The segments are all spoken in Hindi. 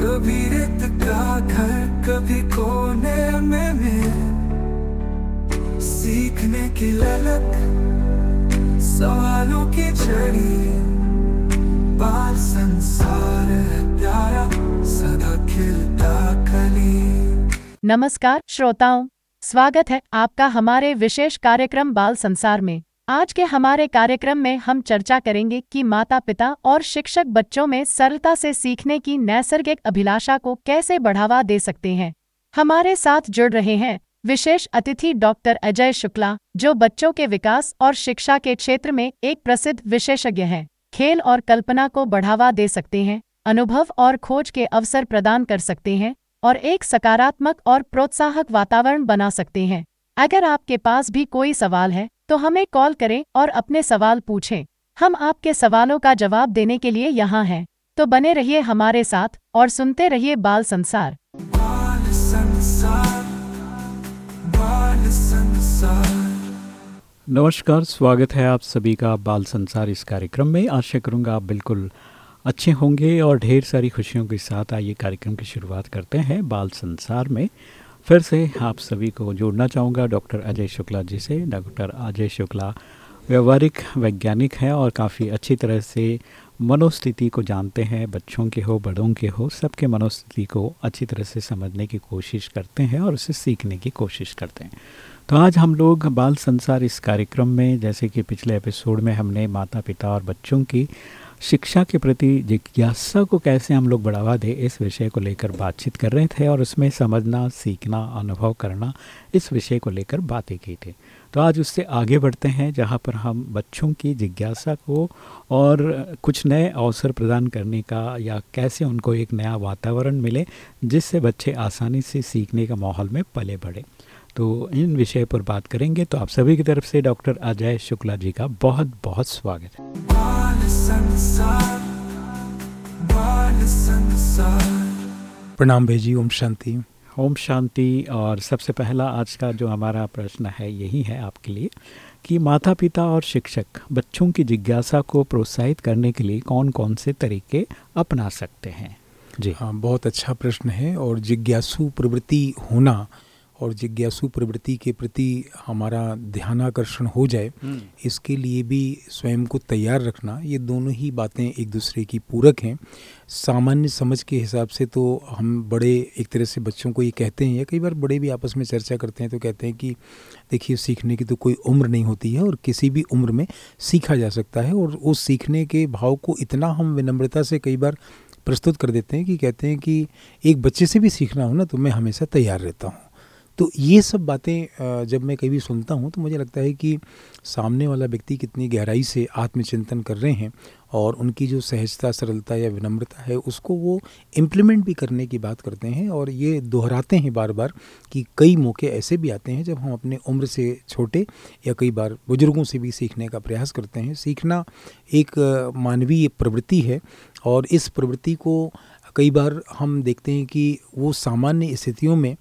कभी रेत का घर, कभी कोने में मिल सीखने की ललक, सवालों की छड़ी बाल संसार प्यारा, सदा खिलता कली। नमस्कार, श्रोताओं। स्वागत है आपका हमारे विशेष कार्यक्रम बाल संसार में। आज के हमारे कार्यक्रम में हम चर्चा करेंगे कि माता पिता और शिक्षक बच्चों में सरलता से सीखने की नैसर्गिक अभिलाषा को कैसे बढ़ावा दे सकते हैं। हमारे साथ जुड़ रहे हैं विशेष अतिथि डॉक्टर अजय शुक्ला, जो बच्चों के विकास और शिक्षा के क्षेत्र में एक प्रसिद्ध विशेषज्ञ हैं। खेल और कल्पना को बढ़ावा दे सकते हैं, अनुभव और खोज के अवसर प्रदान कर सकते हैं, और एक सकारात्मक और प्रोत्साहक वातावरण बना सकते हैं। अगर आपके पास भी कोई सवाल है तो हमें कॉल करें और अपने सवाल पूछें। हम आपके सवालों का जवाब देने के लिए यहाँ हैं। तो बने रहिए हमारे साथ और सुनते रहिए बाल संसार। बाल संसार बाल संसार। नमस्कार स्वागत है आप सभी का बाल संसार इस कार्यक्रम में। आशा करूँगा आप बिल्कुल अच्छे होंगे और ढेर सारी खुशियों के साथ आइए कार्यक्रम की शुरुआत करते हैं बाल संसार में। फिर से आप सभी को जोड़ना चाहूँगा डॉक्टर अजय शुक्ला जी से। डॉक्टर अजय शुक्ला व्यवहारिक वैज्ञानिक हैं और काफ़ी अच्छी तरह से मनोस्थिति को जानते हैं, बच्चों के हो, बड़ों के हो, सबके मनोस्थिति को अच्छी तरह से समझने की कोशिश करते हैं और उसे सीखने की कोशिश करते हैं। तो आज हम लोग बाल संसार इस कार्यक्रम में, जैसे कि पिछले एपिसोड में हमने माता पिता और बच्चों की शिक्षा के प्रति जिज्ञासा को कैसे हम लोग बढ़ावा दें, इस विषय को लेकर बातचीत कर रहे थे और उसमें समझना, सीखना, अनुभव करना, इस विषय को लेकर बातें की थी। तो आज उससे आगे बढ़ते हैं, जहाँ पर हम बच्चों की जिज्ञासा को और कुछ नए अवसर प्रदान करने का या कैसे उनको एक नया वातावरण मिले, जिससे बच्चे आसानी से सीखने का माहौल में पले बढ़े। तो इन विषय पर बात करेंगे तो आप सभी की तरफ़ से डॉक्टर अजय शुक्ला जी का बहुत बहुत स्वागत है। प्रणाम भेजी ओम शांति। ओम शांति और सबसे पहला आज का जो हमारा प्रश्न है यही है आपके लिए कि माता पिता और शिक्षक बच्चों की जिज्ञासा को प्रोत्साहित करने के लिए कौन कौन से तरीके अपना सकते हैं? जी। हाँ बहुत अच्छा प्रश्न है और जिज्ञासु प्रवृत्ति होना और जिज्ञासु प्रवृत्ति के प्रति हमारा ध्यानाकर्षण हो जाए इसके लिए भी स्वयं को तैयार रखना ये दोनों ही बातें एक दूसरे की पूरक हैं। सामान्य समझ के हिसाब से तो हम बड़े एक तरह से बच्चों को ये कहते हैं या कई बार बड़े भी आपस में चर्चा करते हैं तो कहते हैं कि देखिए सीखने की तो कोई उम्र नहीं होती है और किसी भी उम्र में सीखा जा सकता है। और उस सीखने के भाव को इतना हम विनम्रता से कई बार प्रस्तुत कर देते हैं कि कहते हैं कि एक बच्चे से भी सीखना हो ना तो मैं हमेशा तैयार रहता हूँ। तो ये सब बातें जब मैं कभी सुनता हूँ तो मुझे लगता है कि सामने वाला व्यक्ति कितनी गहराई से आत्मचिंतन कर रहे हैं और उनकी जो सहजता, सरलता या विनम्रता है, उसको वो इम्प्लीमेंट भी करने की बात करते हैं और ये दोहराते हैं बार बार कि कई मौके ऐसे भी आते हैं जब हम अपने उम्र से छोटे या कई बार बुज़ुर्गों से भी सीखने का प्रयास करते हैं। सीखना एक मानवीय प्रवृत्ति है और इस प्रवृत्ति को कई बार हम देखते हैं कि वो सामान्य स्थितियों में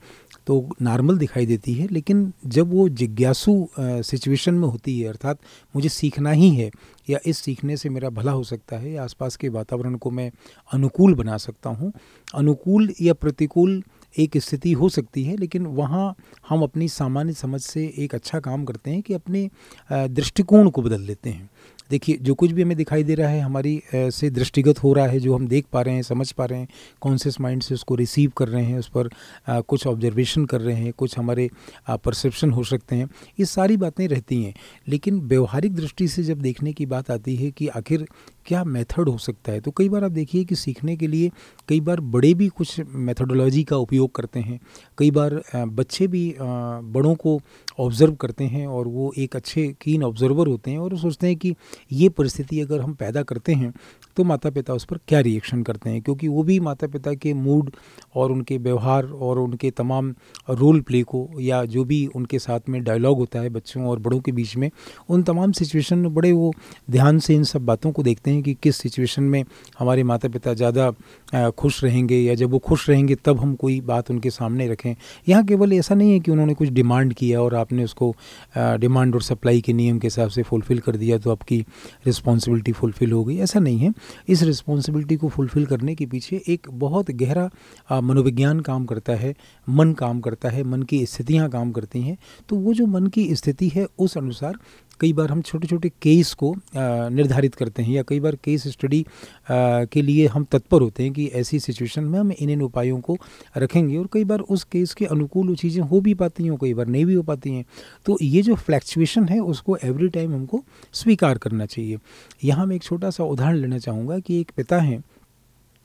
तो नॉर्मल दिखाई देती है, लेकिन जब वो जिज्ञासु सिचुएशन में होती है, अर्थात मुझे सीखना ही है, या इस सीखने से मेरा भला हो सकता है, या आसपास के वातावरण को मैं अनुकूल बना सकता हूँ। अनुकूल या प्रतिकूल एक स्थिति हो सकती है, लेकिन वहाँ हम अपनी सामान्य समझ से एक अच्छा काम करते हैं कि अपने दृष्टिकोण को बदल लेते हैं। देखिए, जो कुछ भी हमें दिखाई दे रहा है, हमारी से दृष्टिगत हो रहा है, जो हम देख पा रहे हैं, समझ पा रहे हैं कॉन्शियस माइंड से उसको रिसीव कर रहे हैं, उस पर कुछ ऑब्जर्वेशन कर रहे हैं, कुछ हमारे परसेप्शन हो सकते हैं, ये सारी बातें रहती हैं। लेकिन व्यवहारिक दृष्टि से जब देखने की बात आती है कि आखिर क्या मेथड हो सकता है? तो कई बार आप देखिए कि सीखने के लिए कई बार बड़े भी कुछ मेथोडोलॉजी का उपयोग करते हैं। कई बार बच्चे भी बड़ों को ऑब्ज़र्व करते हैं और वो एक अच्छे कीन ऑब्ज़र्वर होते हैं और सोचते हैं कि ये परिस्थिति अगर हम पैदा करते हैं तो माता पिता उस पर क्या रिएक्शन करते हैं? क्योंकि वो भी माता पिता के मूड और उनके व्यवहार और उनके तमाम रोल प्ले को या जो भी उनके साथ में डायलॉग होता है बच्चों और बड़ों के बीच में, उन तमाम सिचुएशन में बड़े वो ध्यान से इन सब बातों को देखते हैं कि किस सिचुएशन में हमारे माता पिता ज़्यादा खुश रहेंगे या जब वो खुश रहेंगे तब हम कोई बात उनके सामने रखें। यहाँ केवल ऐसा नहीं है कि उन्होंने कुछ डिमांड किया और आपने उसको डिमांड और सप्लाई के नियम के हिसाब से फुलफ़िल कर दिया तो आपकी रिस्पॉन्सिबिलिटी फुलफ़िल हो गई। ऐसा नहीं है। इस रिस्पॉन्सिबिलिटी को फुलफ़िल करने के पीछे एक बहुत गहरा मनोविज्ञान काम करता है, मन काम करता है, मन की स्थितियाँ काम करती हैं। तो वो जो मन की स्थिति है उस अनुसार कई बार हम छोटे छोटे केस को निर्धारित करते हैं या कई बार केस स्टडी के लिए हम तत्पर होते हैं कि ऐसी सिचुएशन में हम इन इन उपायों को रखेंगे और कई बार उस केस के अनुकूल वो चीज़ें हो भी पाती हैं कई बार नहीं भी हो पाती हैं। तो ये जो फ्लैक्चुएशन है, उसको एवरी टाइम हमको स्वीकार करना चाहिए। यहाँ मैं एक छोटा सा उदाहरण लेना चाहूँगा कि एक पिता हैं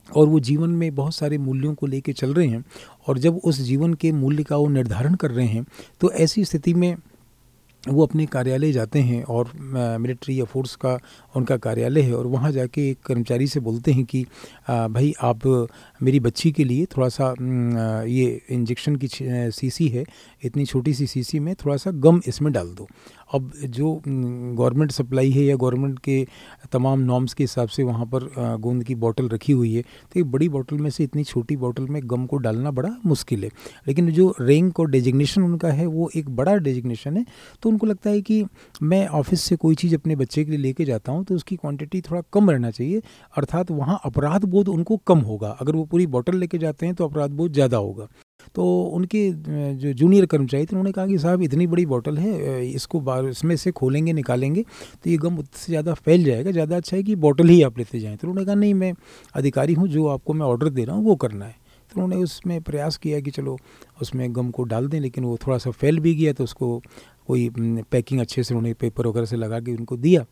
और वो जीवन में बहुत सारे मूल्यों को लेके चल रहे हैं और जब उस जीवन के मूल्य का वो निर्धारण कर रहे हैं तो ऐसी स्थिति में वो अपने कार्यालय जाते हैं और मिलिट्री या फोर्स का उनका कार्यालय है और वहाँ जाके एक कर्मचारी से बोलते हैं कि आ, भाई आप मेरी बच्ची के लिए थोड़ा सा ये इंजेक्शन की सीसी है इतनी छोटी सी सीसी में थोड़ा सा गम इसमें डाल दो। अब जो गवर्नमेंट सप्लाई है या गवर्नमेंट के तमाम नॉर्म्स के हिसाब से वहाँ पर गोंद की बोतल रखी हुई है तो एक बड़ी बोतल में से इतनी छोटी बोतल में गम को डालना बड़ा मुश्किल है। लेकिन जो रैंक और डेजिग्नेशन उनका है, वो एक बड़ा डेजिग्नेशन है तो उनको लगता है कि मैं ऑफ़िस से कोई चीज़ अपने बच्चे के लिए लेके जाता हूँ तो उसकी क्वांटिटी थोड़ा कम रहना चाहिए, अर्थात वहाँ अपराध बोध उनको कम होगा। अगर वो पूरी बोतल लेके जाते हैं तो अपराध बोध ज़्यादा होगा। तो उनके जो जूनियर कर्मचारी थे, उन्होंने कहा कि साहब, इतनी बड़ी बॉटल है इसको इसमें से खोलेंगे, निकालेंगे तो ये गम उससे ज़्यादा फैल जाएगा, ज़्यादा अच्छा है कि बॉटल ही आप लेते जाएँ। तो उन्होंने कहा, नहीं, मैं अधिकारी हूँ, जो आपको मैं ऑर्डर दे रहा हूँ, वो करना है। तो उन्होंने उसमें प्रयास किया कि चलो, उसमें गम को डाल दें, लेकिन वो थोड़ा सा फैल भी गया तो उसको कोई पैकिंग अच्छे से उन्होंने पेपर वगैरह से लगा के उनको दिया।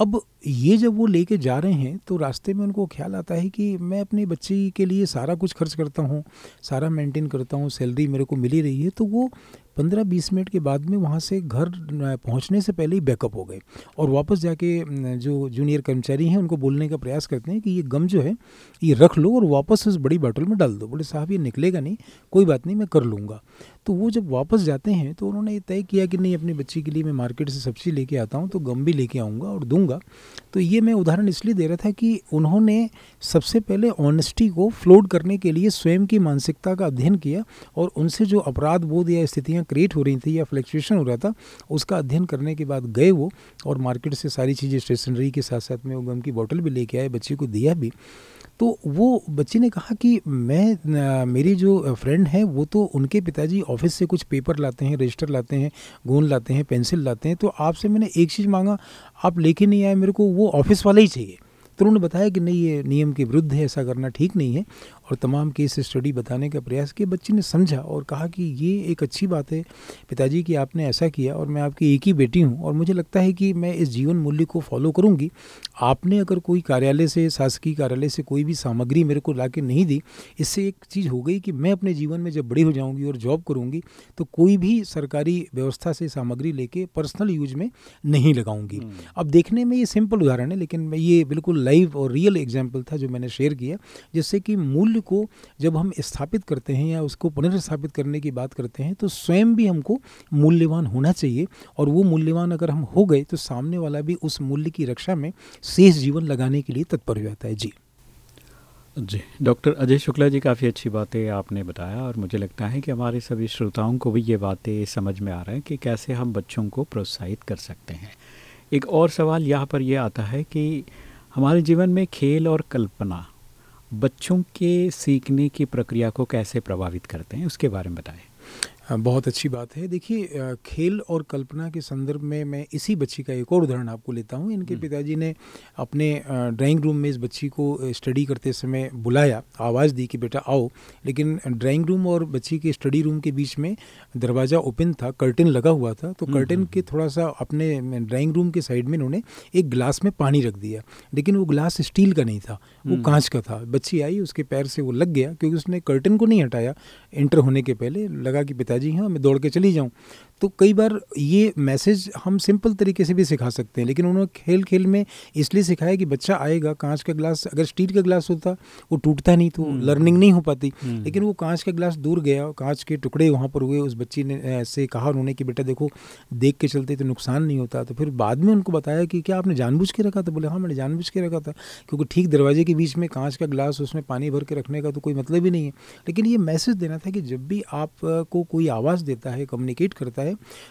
अब ये जब वो लेके जा रहे हैं तो रास्ते में उनको ख्याल आता है कि मैं अपने बच्चे के लिए सारा कुछ खर्च करता हूँ, सारा मेंटेन करता हूँ सैलरी मेरे को मिली रही है तो वो पंद्रह बीस मिनट के बाद में वहाँ से घर पहुँचने से पहले ही बैकअप हो गए। और वापस जाके जो जूनियर कर्मचारी हैं, उनको बोलने का प्रयास करते हैं कि ये गम जो है, ये रख लो और वापस उस बड़ी बॉटल में डाल दो। बोले, साहब, ये निकलेगा नहीं, कोई बात नहीं, मैं कर लूँगा। तो वो जब वापस जाते हैं तो उन्होंने ये तय किया कि नहीं, अपनी बच्ची के लिए मैं मार्केट से सब्ज़ी लेके आता हूँ तो गम भी लेके आऊँगा और दूँगा। तो ये मैं उदाहरण इसलिए दे रहा था कि उन्होंने सबसे पहले ऑनेस्टी को फ्लोट करने के लिए स्वयं की मानसिकता का अध्ययन किया और उनसे जो अपराध बोध या स्थितियाँ क्रिएट हो रही थी या फ्लैक्चुएशन हो रहा था, उसका अध्ययन करने के बाद गए वो और मार्केट से सारी चीज़ें स्टेशनरी के साथ साथ में वो गम की बॉटल भी लेके आए, बच्ची को दिया भी। तो वो बच्ची ने कहा कि मैं मेरी जो फ्रेंड है, वो तो उनके पिताजी ऑफ़िस से कुछ पेपर लाते हैं रजिस्टर लाते हैं गोंद लाते हैं पेंसिल लाते हैं तो आपसे मैंने एक चीज़ मांगा, आप लेके नहीं आए मेरे को, वो ऑफ़िस वाला ही चाहिए। तो उन्होंने बताया कि नहीं, ये नियम के विरुद्ध है, ऐसा करना ठीक नहीं है। और तमाम केस स्टडी बताने का प्रयास किया। बच्ची ने समझा और कहा कि ये एक अच्छी बात है पिताजी कि आपने ऐसा किया और मैं आपकी एक ही बेटी हूँ और मुझे लगता है कि मैं इस जीवन मूल्य को फॉलो करूँगी। आपने अगर कोई कार्यालय से शासकीय कार्यालय से कोई भी सामग्री मेरे को ला नहीं दी इससे एक चीज़ हो गई कि मैं अपने जीवन में जब बड़ी हो जाऊँगी और जॉब करूँगी तो कोई भी सरकारी व्यवस्था से सामग्री लेके पर्सनल यूज़ में नहीं लगाऊँगी। हम्म। अब देखने में ये सिंपल उदाहरण है लेकिन मैं ये बिल्कुल लाइव और रियल एग्ज़ाम्पल था जो मैंने शेयर किया जिससे कि मूल्य को जब हम स्थापित करते हैं या उसको पुनर्स्थापित करने की बात करते हैं तो स्वयं भी हमको मूल्यवान होना चाहिए। और वो मूल्यवान अगर हम हो गए तो सामने वाला भी उस मूल्य की रक्षा में शेष जीवन लगाने के लिए तत्पर हो जाता है। जी। जी। डॉक्टर अजय शुक्ला जी, काफ़ी अच्छी बातें आपने बताया और मुझे लगता है कि हमारे सभी श्रोताओं को भी ये बातें समझ में आ रहा है कि कैसे हम बच्चों को प्रोत्साहित कर सकते हैं। एक और सवाल यहाँ पर यह आता है कि हमारे जीवन में खेल और कल्पना बच्चों के सीखने की प्रक्रिया को कैसे प्रभावित करते हैं उसके बारे में बताएँ। बहुत अच्छी बात है। देखिए खेल और कल्पना के संदर्भ में मैं इसी बच्ची का एक और उदाहरण आपको लेता हूँ। इनके हम्म। पिताजी ने अपने ड्राइंग रूम में इस बच्ची को स्टडी करते समय बुलाया आवाज़ दी कि बेटा आओ। लेकिन ड्राइंग रूम और बच्ची के स्टडी रूम के बीच में दरवाज़ा ओपन था कर्टन लगा हुआ था तो कर्टन हम्म, के हम्म, थोड़ा सा अपने ड्राइंग रूम के साइड में इन्होंने एक गिलास में पानी रख दिया लेकिन वो गिलास स्टील का नहीं था वो कांच का था। बच्ची आई उसके पैर से वो लग गया क्योंकि उसने कर्टन को नहीं हटाया। इंटर होने के पहले लगा कि पिताजी हैं मैं दौड़ के चली जाऊँ। तो कई बार ये मैसेज हम सिंपल तरीके से भी सिखा सकते हैं लेकिन उन्होंने खेल खेल में इसलिए सिखाया कि बच्चा आएगा कांच का ग्लास अगर स्टील का ग्लास होता वो टूटता नहीं तो लर्निंग हम्म। नहीं हो पाती हम्म। लेकिन वो कांच का ग्लास दूर गया कांच के टुकड़े वहाँ पर हुए उस बच्ची ने ऐसे कहा उन्होंने कि बेटा देखो देख के चलते तो नुकसान नहीं होता तो फिर बाद में उनको बताया कि क्या आपने जानबूझ के रखा था बोले हाँ मैंने जानबूझ के रखा था क्योंकि ठीक दरवाजे के बीच में कांच का ग्लास उसमें पानी भर के रखने का तो कोई मतलब ही नहीं है लेकिन ये मैसेज देना था कि जब भी आपको कोई आवाज़ देता है कम्युनिकेट करता है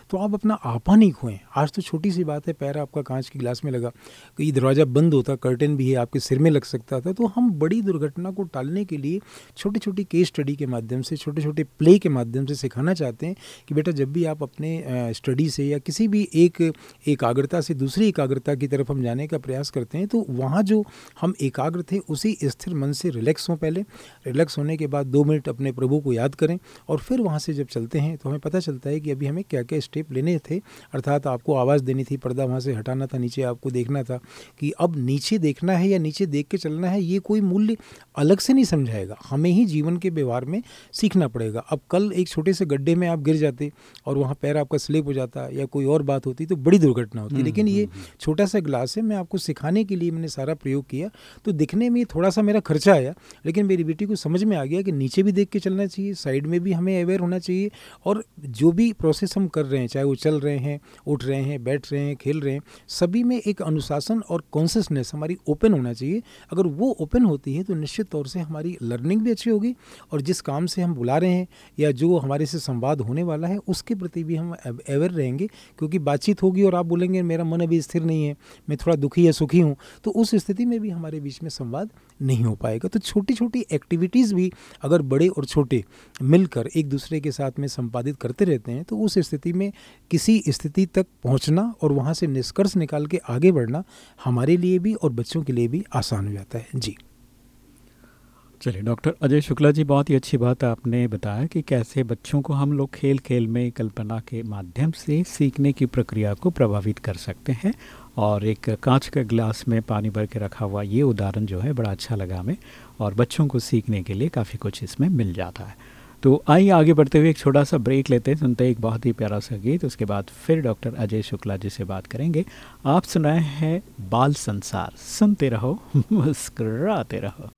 तो आप अपना आपा नहीं खोएँ। आज तो छोटी सी बात है, पैर आपका कांच की गिलास में लगा कहीं दरवाज़ा बंद होता कर्टन भी है, आपके सिर में लग सकता था तो हम बड़ी दुर्घटना को टालने के लिए छोटी छोटी केस स्टडी के माध्यम से छोटे छोटे प्ले के माध्यम से सिखाना चाहते हैं कि बेटा जब भी आप अपने स्टडी से या किसी भी एक, एकाग्रता से दूसरी एकाग्रता की तरफ़ हम जाने का प्रयास करते हैं तो वहाँ जो हम एकाग्र थे, उसी स्थिर मन से रिलैक्स हों पहले। रिलैक्स होने के बाद दो मिनट अपने प्रभु को याद करें और फिर वहाँ से जब चलते हैं तो हमें पता चलता है कि अभी हमें क्या क्या स्टेप लेने थे? अर्थात आपको आवाज़ देनी थी पर्दा वहाँ से हटाना था नीचे आपको देखना था कि अब नीचे देखना है या नीचे देख के चलना है ये कोई मूल्य अलग से नहीं समझाएगा। हमें ही जीवन के व्यवहार में सीखना पड़ेगा। अब कल एक छोटे से गड्ढे में आप गिर जाते और वहाँ पैर आपका स्लिप हो जाता या कोई और बात होती तो बड़ी दुर्घटना होती। हम्म, लेकिन ये हम्म, हम्म। छोटा सा ग्लास है मैं आपको सिखाने के लिए मैंने सारा प्रयोग किया। तो दिखने में थोड़ा सा मेरा खर्चा आया लेकिन मेरी बेटी को समझ में आ गया कि नीचे भी देख के चलना चाहिए साइड में भी हमें अवेयर होना चाहिए और जो भी प्रोसेस हम कर रहे हैं, चाहे वो चल रहे हैं, उठ रहे हैं, बैठ रहे हैं, खेल रहे हैं, सभी में एक अनुशासन और कॉन्सियसनेस हमारी ओपन होना चाहिए। अगर वो ओपन होती है तो निश्चित तौर से हमारी लर्निंग भी अच्छी होगी और जिस काम से हम बुला रहे हैं या जो हमारे से संवाद होने वाला है, उसके प्रति भी हम अवेयर रहेंगे, क्योंकि बातचीत होगी और आप बोलेंगे, मेरा मन अभी स्थिर नहीं है, मैं थोड़ा दुखी या सुखी हूँ। तो उस स्थिति में भी हमारे बीच में संवाद नहीं हो पाएगा। तो छोटी छोटी एक्टिविटीज़ भी अगर बड़े और छोटे मिलकर एक दूसरे के साथ में संपादित करते रहते हैं तो उस स्थिति में किसी स्थिति तक पहुँचना और वहाँ से निष्कर्ष निकाल के आगे बढ़ना हमारे लिए भी और बच्चों के लिए भी आसान हो जाता है। जी। चलिए, डॉक्टर अजय शुक्ला जी, बहुत ही अच्छी बात आपने बताया कि कैसे बच्चों को हम लोग खेल खेल में कल्पना के माध्यम से सीखने की प्रक्रिया को प्रभावित कर सकते हैं। और एक कांच का गिलास में पानी भर के रखा हुआ ये उदाहरण जो है बड़ा अच्छा लगा हमें, और बच्चों को सीखने के लिए काफ़ी कुछ इसमें मिल जाता है। तो आइए आगे बढ़ते हुए एक छोटा सा ब्रेक लेते हैं, सुनते हैं एक बहुत ही प्यारा सा गीत, उसके बाद फिर डॉक्टर अजय शुक्ला जी से बात करेंगे। आप सुनाए हैं बाल संसार, सुनते रहो, मुस्कराते रहो।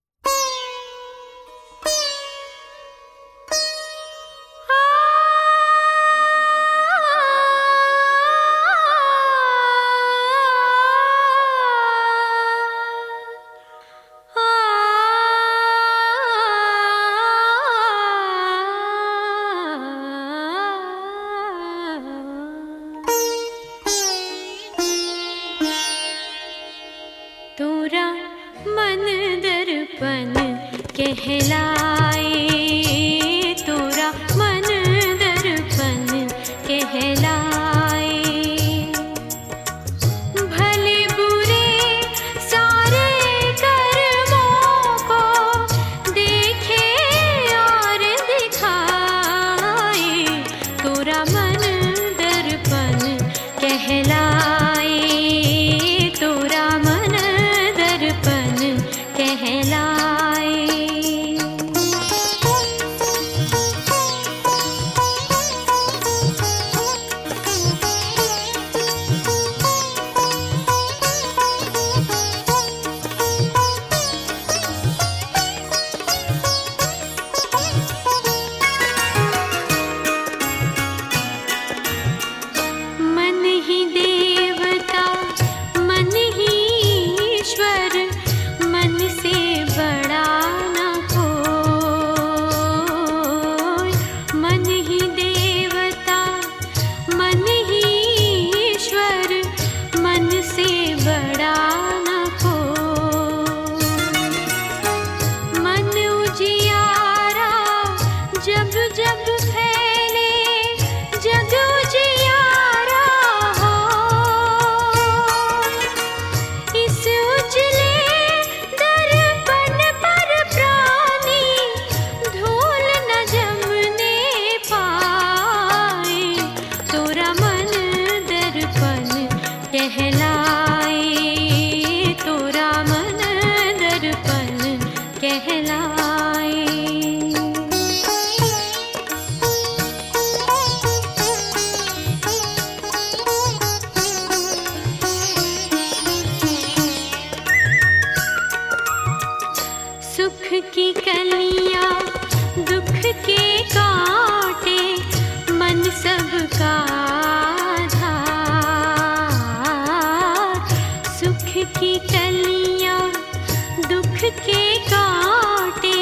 के काटे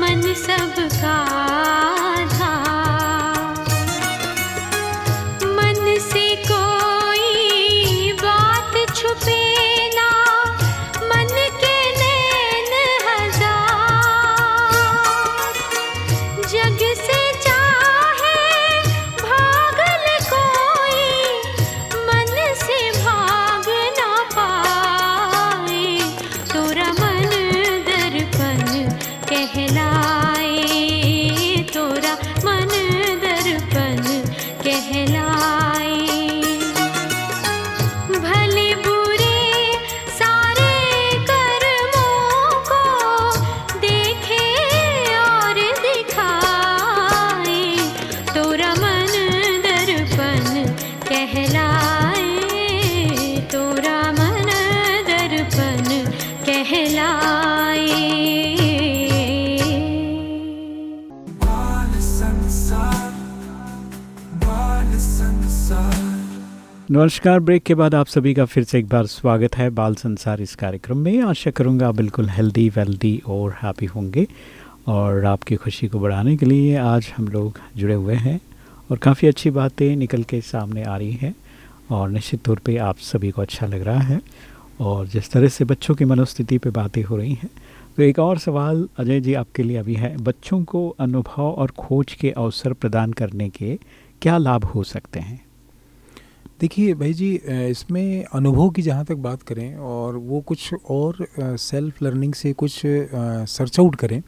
मन सबका नमस्कार, ब्रेक के बाद आप सभी का फिर से एक बार स्वागत है बाल संसार इस कार्यक्रम में। आशा करूँगा बिल्कुल हेल्दी वेल्दी और हैप्पी होंगे और आपकी खुशी को बढ़ाने के लिए आज हम लोग जुड़े हुए हैं और काफ़ी अच्छी बातें निकल के सामने आ रही हैं और निश्चित तौर पे आप सभी को अच्छा लग रहा है और जिस तरह से बच्चों की मनोस्थिति पे बातें हो रही हैं तो एक और सवाल अजय जी आपके लिए अभी है, बच्चों को अनुभव और खोज के अवसर प्रदान करने के क्या लाभ हो सकते हैं? देखिए भाई जी इसमें अनुभव की जहाँ तक बात करें और वो कुछ और सेल्फ लर्निंग से कुछ सर्च आउट करें,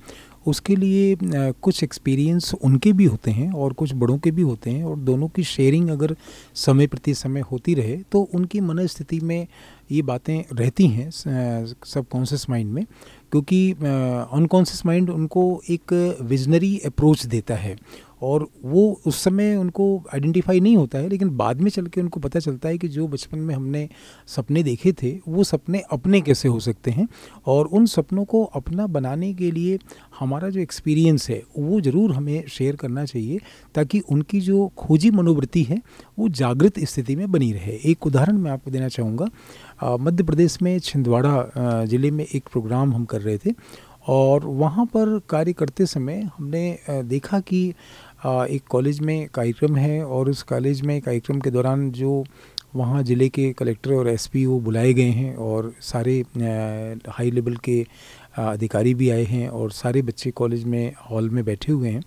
उसके लिए कुछ एक्सपीरियंस उनके भी होते हैं और कुछ बड़ों के भी होते हैं और दोनों की शेयरिंग अगर समय प्रति समय होती रहे तो उनकी मन स्थिति में ये बातें रहती हैं सब कॉन्शियस माइंड में, क्योंकि अनकॉन्शियस माइंड उनको एक विजनरी अप्रोच देता है और वो उस समय उनको आइडेंटिफाई नहीं होता है, लेकिन बाद में चल के उनको पता चलता है कि जो बचपन में हमने सपने देखे थे, वो सपने अपने कैसे हो सकते हैं? और उन सपनों को अपना बनाने के लिए हमारा जो एक्सपीरियंस है, वो ज़रूर हमें शेयर करना चाहिए, ताकि उनकी जो खोजी मनोवृत्ति है, वो जागृत स्थिति में बनी रहे। एक उदाहरण मैं आपको देना चाहूँगा। मध्य प्रदेश में छिंदवाड़ा ज़िले में एक प्रोग्राम हम कर रहे थे, और वहाँ पर कार्य करते समय हमने देखा कि एक कॉलेज में कार्यक्रम है और उस कॉलेज में कार्यक्रम के दौरान जो वहाँ ज़िले के कलेक्टर और एसपी वो बुलाए गए हैं और सारे हाई लेवल के अधिकारी भी आए हैं और सारे बच्चे कॉलेज में, हॉल में बैठे हुए हैं।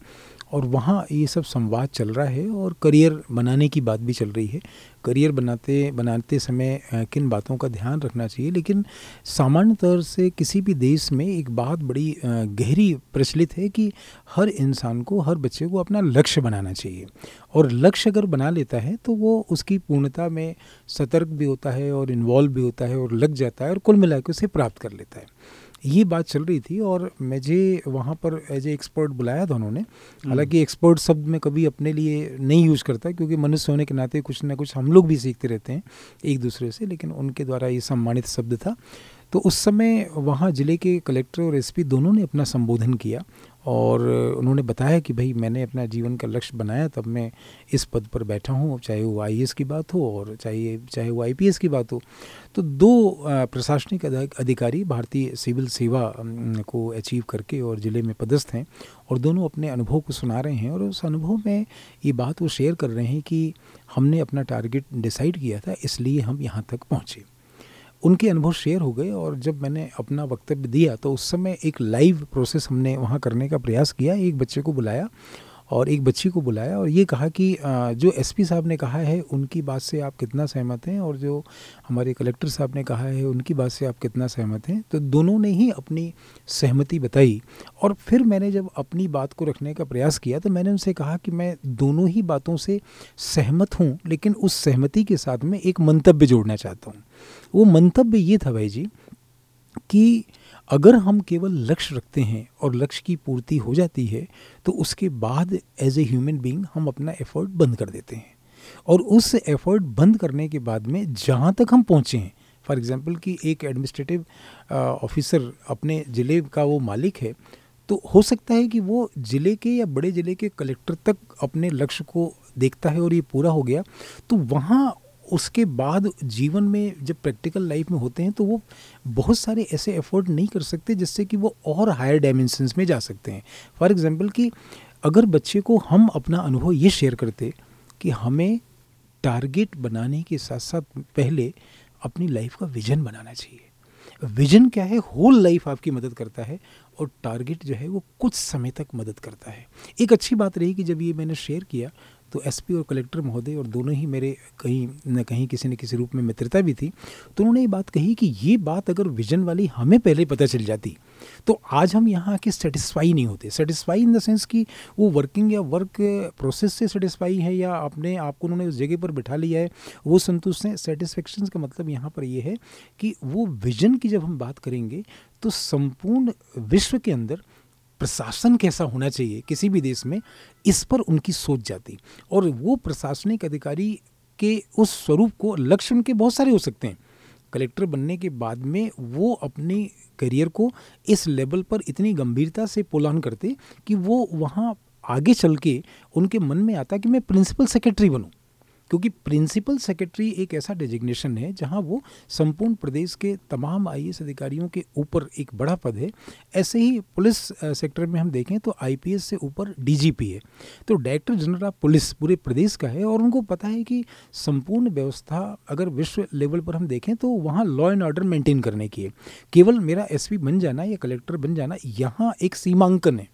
और वहाँ ये सब संवाद चल रहा है और करियर बनाने की बात भी चल रही है। करियर बनाते बनाते समय किन बातों का ध्यान रखना चाहिए? लेकिन सामान्य तौर से किसी भी देश में एक बात बड़ी गहरी प्रचलित है कि हर इंसान को, हर बच्चे को अपना लक्ष्य बनाना चाहिए। और लक्ष्य अगर बना लेता है तो वो उसकी पूर्णता में सतर्क भी होता है और इन्वॉल्व भी होता है और लग जाता है और कुल मिलाकर उसे प्राप्त कर लेता है। ये बात चल रही थी और मुझे वहाँ पर एज ए एक्सपर्ट बुलाया था उन्होंने हम्म। हालाँकि एक्सपर्ट शब्द मैं कभी अपने लिए नहीं यूज़ करता क्योंकि मनुष्य होने के नाते कुछ ना कुछ हम लोग भी सीखते रहते हैं एक दूसरे से लेकिन उनके द्वारा ये सम्मानित शब्द था तो उस समय वहाँ ज़िले के कलेक्टर और एसपी दोनों ने अपना संबोधन किया और उन्होंने बताया कि भाई मैंने अपना जीवन का लक्ष्य बनाया, तब मैं इस पद पर बैठा हूँ, चाहे वो आई की बात हो और चाहे चाहे वो आईपीएस की बात हो। तो दो प्रशासनिक अधिकारी भारतीय सिविल सेवा को अचीव करके और ज़िले में पदस्थ हैं और दोनों अपने अनुभव को सुना रहे हैं और उस अनुभव में ये बात वो शेयर कर रहे हैं कि हमने अपना टारगेट डिसाइड किया था, इसलिए हम यहाँ तक पहुँचे। उनके अनुभव शेयर हो गए और जब मैंने अपना वक्तव्य दिया तो उस समय एक लाइव प्रोसेस हमने वहाँ करने का प्रयास किया, एक बच्चे को बुलाया और एक बच्ची को बुलाया और ये कहा कि जो एसपी साहब ने कहा है, उनकी बात से आप कितना सहमत हैं? और जो हमारे कलेक्टर साहब ने कहा है, उनकी बात से आप कितना सहमत हैं? तो दोनों ने ही अपनी सहमति बताई। और फिर मैंने जब अपनी बात को रखने का प्रयास किया तो मैंने उनसे कहा कि मैं दोनों ही बातों से सहमत हूँ, लेकिन उस सहमति के साथ में एक मंतव्य जोड़ना चाहता हूँ। वो मंतव्य ये था भाई जी कि अगर हम केवल लक्ष्य रखते हैं और लक्ष्य की पूर्ति हो जाती है तो उसके बाद एज ए ह्यूमन बींग हम अपना एफर्ट बंद कर देते हैं। और उस एफर्ट बंद करने के बाद में जहाँ तक हम पहुँचे हैं फॉर एग्ज़ाम्पल कि एक एडमिनिस्ट्रेटिव ऑफिसर अपने ज़िले का वो मालिक है तो हो सकता है कि वो ज़िले के या बड़े ज़िले के कलेक्टर तक अपने लक्ष्य को देखता है और ये पूरा हो गया तो वहाँ उसके बाद जीवन में जब प्रैक्टिकल लाइफ में होते हैं तो वो बहुत सारे ऐसे एफर्ट नहीं कर सकते जिससे कि वो और हायर डायमेंशंस में जा सकते हैं। फॉर एग्ज़ाम्पल कि अगर बच्चे को हम अपना अनुभव ये शेयर करते कि हमें टारगेट बनाने के साथ साथ पहले अपनी लाइफ का विजन बनाना चाहिए। विजन क्या है? होल लाइफ आपकी मदद करता है और टारगेट जो है वो कुछ समय तक मदद करता है। एक अच्छी बात रही कि जब ये मैंने शेयर किया तो एसपी और कलेक्टर महोदय और दोनों ही मेरे कहीं न कहीं किसी न किसी रूप में मित्रता भी थी तो उन्होंने ये बात कही कि ये बात अगर विजन वाली हमें पहले पता चल जाती तो आज हम यहाँ आके सेटिस्फाई नहीं होते। सेटिस्फाई इन द सेंस कि वो वर्किंग या वर्क प्रोसेस से सेटिस्फाई है या अपने आपको उन्होंने उस जगह पर बिठा लिया है, वो संतुष्ट हैं। सेटिस्फेक्शन का मतलब यहाँ पर ये है कि वो विजन की जब हम बात करेंगे तो संपूर्ण विश्व के अंदर प्रशासन कैसा होना चाहिए, किसी भी देश में, इस पर उनकी सोच जाती। और वो प्रशासनिक अधिकारी के उस स्वरूप को लक्ष्य उनके बहुत सारे हो सकते हैं। कलेक्टर बनने के बाद में वो अपने करियर को इस लेवल पर इतनी गंभीरता से पोलान करते कि वो वहाँ आगे चल के उनके मन में आता कि मैं प्रिंसिपल सेक्रेटरी बनूँ। क्योंकि प्रिंसिपल सेक्रेटरी एक ऐसा डेजिग्नेशन है जहाँ वो संपूर्ण प्रदेश के तमाम आईएएस अधिकारियों के ऊपर एक बड़ा पद है। ऐसे ही पुलिस सेक्टर में हम देखें तो आईपीएस से ऊपर डीजीपी है। तो डायरेक्टर जनरल ऑफ़ पुलिस पूरे प्रदेश का है और उनको पता है कि संपूर्ण व्यवस्था अगर विश्व लेवल पर हम देखें तो वहाँ लॉ एंड ऑर्डर मेंटेन करने की है। केवल मेरा एसपी बन जाना या कलेक्टर बन जाना, यहाँ एक सीमांकन है।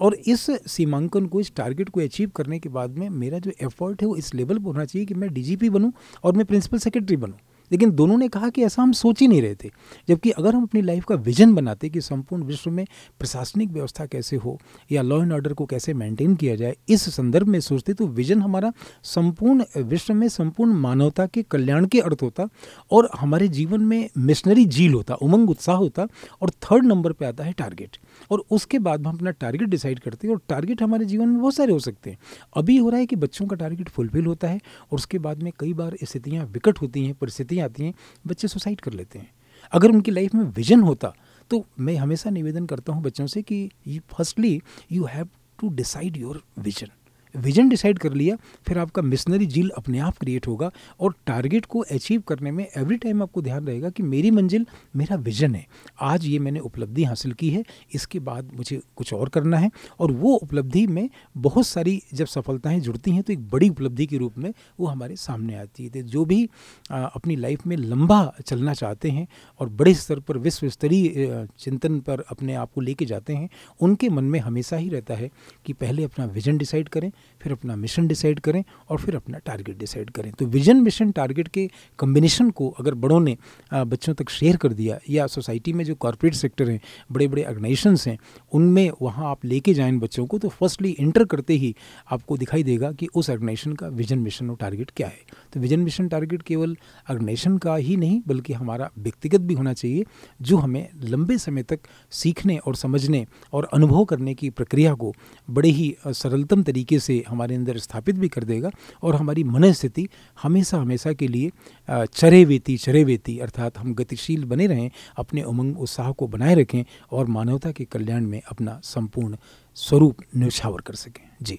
और इस सीमांकन को, इस टारगेट को अचीव करने के बाद में मेरा जो एफर्ट है वो इस लेवल पर होना चाहिए कि मैं डीजीपी बनूँ और मैं प्रिंसिपल सेक्रेटरी बनूं। लेकिन दोनों ने कहा कि ऐसा हम सोच ही नहीं रहे थे, जबकि अगर हम अपनी लाइफ का विजन बनाते कि संपूर्ण विश्व में प्रशासनिक व्यवस्था कैसे हो या लॉ एंड ऑर्डर को कैसे मेंटेन किया जाए, इस संदर्भ में सोचते तो विजन हमारा संपूर्ण विश्व में संपूर्ण मानवता के कल्याण के अर्थ होता और हमारे जीवन में मिशनरी झील होता, उमंग, उत्साह होता और थर्ड नंबर पर आता है टारगेट और उसके बाद हम अपना टारगेट डिसाइड करते हैं और टारगेट हमारे जीवन में बहुत सारे हो सकते हैं। अभी हो रहा है कि बच्चों का टारगेट फुलफिल होता है और उसके बाद में कई बार स्थितियाँ विकट होती हैं, परिस्थितियाँ आती हैं, बच्चे सुसाइड कर लेते हैं। अगर उनकी लाइफ में विजन होता तो मैं हमेशा निवेदन करता हूँ बच्चों से कि firstly you have to decide your vision vision decide कर लिया, फिर आपका मिशनरी झील अपने आप क्रिएट होगा और टारगेट को अचीव करने में एवरी टाइम आपको ध्यान रहेगा कि मेरी मंजिल, मेरा विजन है। आज ये मैंने उपलब्धि हासिल की है, इसके बाद मुझे कुछ और करना है और वो उपलब्धि में बहुत सारी जब सफलताएँ जुड़ती हैं तो एक बड़ी उपलब्धि के रूप में वो हमारे सामने आती है। जो भी अपनी लाइफ में लंबा चलना चाहते हैं और बड़े स्तर पर विश्व स्तरीय चिंतन पर अपने आप को लेके जाते हैं, उनके मन में हमेशा ही रहता है कि पहले अपना विजन डिसाइड करें फिर अपना मिशन डिसाइड करें और फिर अपना टारगेट डिसाइड करें। तो विजन मिशन टारगेट के कम्बिनेशन को अगर बड़ों ने बच्चों तक शेयर कर दिया या सोसाइटी में जो कॉरपोरेट सेक्टर हैं बड़े बड़े ऑर्गेनाइजेशंस हैं, उनमें वहाँ आप लेके जाएँ बच्चों को तो फर्स्टली इंटर करते ही आपको दिखाई देगा कि उस ऑर्गेनाइजेशन का विजन मिशन और टारगेट क्या है। तो विजन मिशन टारगेट केवल ऑर्गेनाइजेशन का ही नहीं, बल्कि हमारा व्यक्तिगत भी होना चाहिए, जो हमें लंबे समय तक सीखने और समझने और अनुभव करने की प्रक्रिया को बड़े ही सरलतम तरीके से से हमारे अंदर स्थापित भी कर देगा और हमारी मन स्थिति हमेशा हमेशा के लिए चरे वेती चरे वेती अर्थात हम गतिशील बने रहें, अपने उमंग, उत्साह को बनाए रखें और मानवता के कल्याण में अपना संपूर्ण स्वरूप न्यौछावर कर सकें। जी।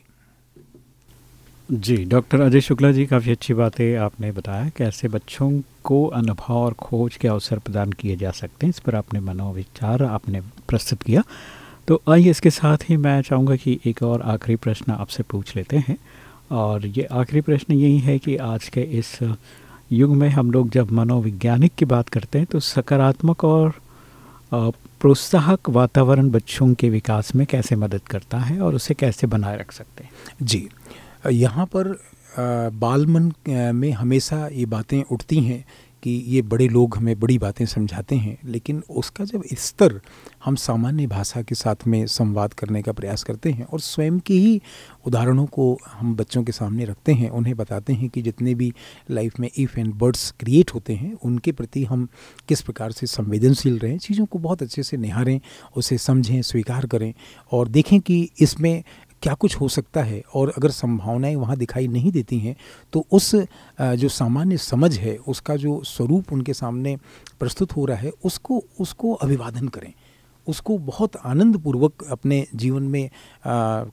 जी, डॉक्टर अजय शुक्ला जी, काफ़ी अच्छी बात आपने बताया, कैसे बच्चों को अनुभव और खोज के अवसर प्रदान किए जा सकते हैं, इस पर आपने मनोविचार आपने प्रस्तुत किया। तो आइए इसके साथ ही मैं चाहूँगा कि एक और आखिरी प्रश्न आपसे पूछ लेते हैं। और ये आखिरी प्रश्न यही है कि आज के इस युग में हम लोग जब मनोवैज्ञानिक की बात करते हैं तो सकारात्मक और प्रोत्साहक वातावरण बच्चों के विकास में कैसे मदद करता है और उसे कैसे बनाए रख सकते हैं? जी। यहाँ पर बाल मन में हमेशा ये बातें उठती हैं कि ये बड़े लोग हमें बड़ी बातें समझाते हैं, लेकिन उसका जब स्तर हम सामान्य भाषा के साथ में संवाद करने का प्रयास करते हैं और स्वयं के ही उदाहरणों को हम बच्चों के सामने रखते हैं, उन्हें बताते हैं कि जितने भी लाइफ में इफ़ एंड बर्ड्स क्रिएट होते हैं, उनके प्रति हम किस प्रकार से संवेदनशील रहें, चीज़ों को बहुत अच्छे से निहारें, उसे समझें, स्वीकार करें और देखें कि इसमें क्या कुछ हो सकता है? और अगर संभावनाएँ वहाँ दिखाई नहीं देती हैं तो उस जो सामान्य समझ है उसका जो स्वरूप उनके सामने प्रस्तुत हो रहा है उसको उसको अभिवादन करें। उसको बहुत आनंदपूर्वक अपने जीवन में आ,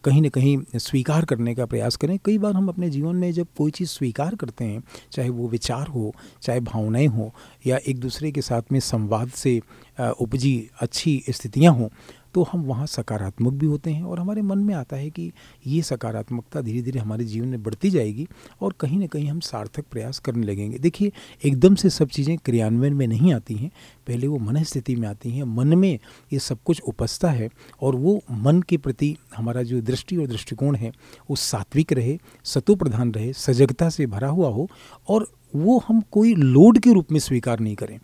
कहीं ना कहीं स्वीकार करने का प्रयास करें। कई बार हम अपने जीवन में जब कोई चीज़ स्वीकार करते हैं चाहे वो विचार हो चाहे भावनाएँ हो या एक दूसरे के साथ में संवाद से आ, उपजी अच्छी स्थितियाँ हों तो हम वहाँ सकारात्मक भी होते हैं और हमारे मन में आता है कि ये सकारात्मकता धीरे धीरे हमारे जीवन में बढ़ती जाएगी और कहीं ना कहीं हम सार्थक प्रयास करने लगेंगे। देखिए, एकदम से सब चीज़ें क्रियान्वयन में नहीं आती हैं, पहले वो मन स्थिति में आती हैं, मन में ये सब कुछ उपजता है और वो मन के प्रति हमारा जो दृष्टि और दृष्टिकोण है, वो सात्विक रहे सतो प्रधान रहे, सजगता से भरा हुआ हो और वो हम कोई लोड के रूप में स्वीकार नहीं करें।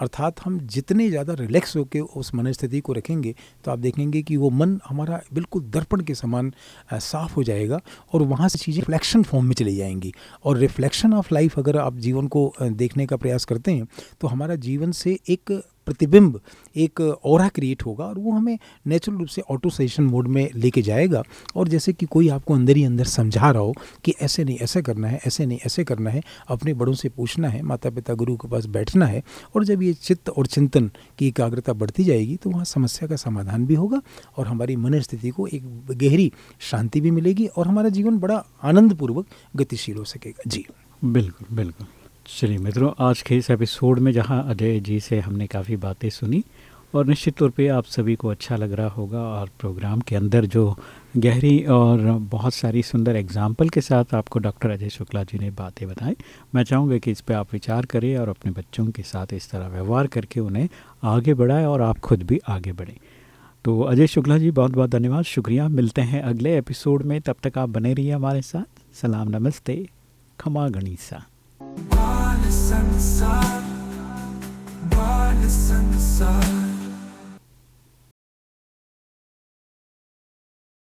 अर्थात हम जितने ज़्यादा रिलैक्स होकर उस मन स्थिति को रखेंगे तो आप देखेंगे कि वो मन हमारा बिल्कुल दर्पण के समान साफ़ हो जाएगा और वहाँ से चीज़ें रिफ्लेक्शन फॉर्म में चली जाएँगी। और रिफ्लेक्शन ऑफ़ लाइफ अगर आप जीवन को देखने का प्रयास करते हैं तो हमारा जीवन से एक प्रतिबिंब एक और क्रिएट होगा और वो हमें नेचुरल रूप से ऑटो सजेशन मोड में लेके जाएगा। और जैसे कि कोई आपको अंदर ही अंदर समझा रहा हो कि ऐसे नहीं, ऐसे करना है, ऐसे नहीं, ऐसे करना है, अपने बड़ों से पूछना है माता पिता गुरु के पास बैठना है और जब ये चित्त और चिंतन की एकाग्रता बढ़ती जाएगी तो वहाँ समस्या का समाधान भी होगा और हमारी मन स्थिति को एक गहरी शांति भी मिलेगी और हमारा जीवन बड़ा आनंदपूर्वक गतिशील हो सकेगा। जी। बिल्कुल बिल्कुल। चलिए मित्रों, आज के इस एपिसोड में जहाँ अजय जी से हमने काफ़ी बातें सुनी और निश्चित तौर पे आप सभी को अच्छा लग रहा होगा और प्रोग्राम के अंदर जो गहरी और बहुत सारी सुंदर एग्ज़ाम्पल के साथ आपको डॉक्टर अजय शुक्ला जी ने बातें बताएँ मैं चाहूँगा कि इस पर आप विचार करें और अपने बच्चों के साथ इस तरह व्यवहार करके उन्हें आगे बढ़ाएँ और आप खुद भी आगे बढ़ें। तो अजय शुक्ला जी, बहुत बहुत धन्यवाद। शुक्रिया। मिलते हैं अगले एपिसोड में। तब तक आप बने रहिए हमारे साथ। सलाम, नमस्ते। खमा गणिसा। संसार बाल संसार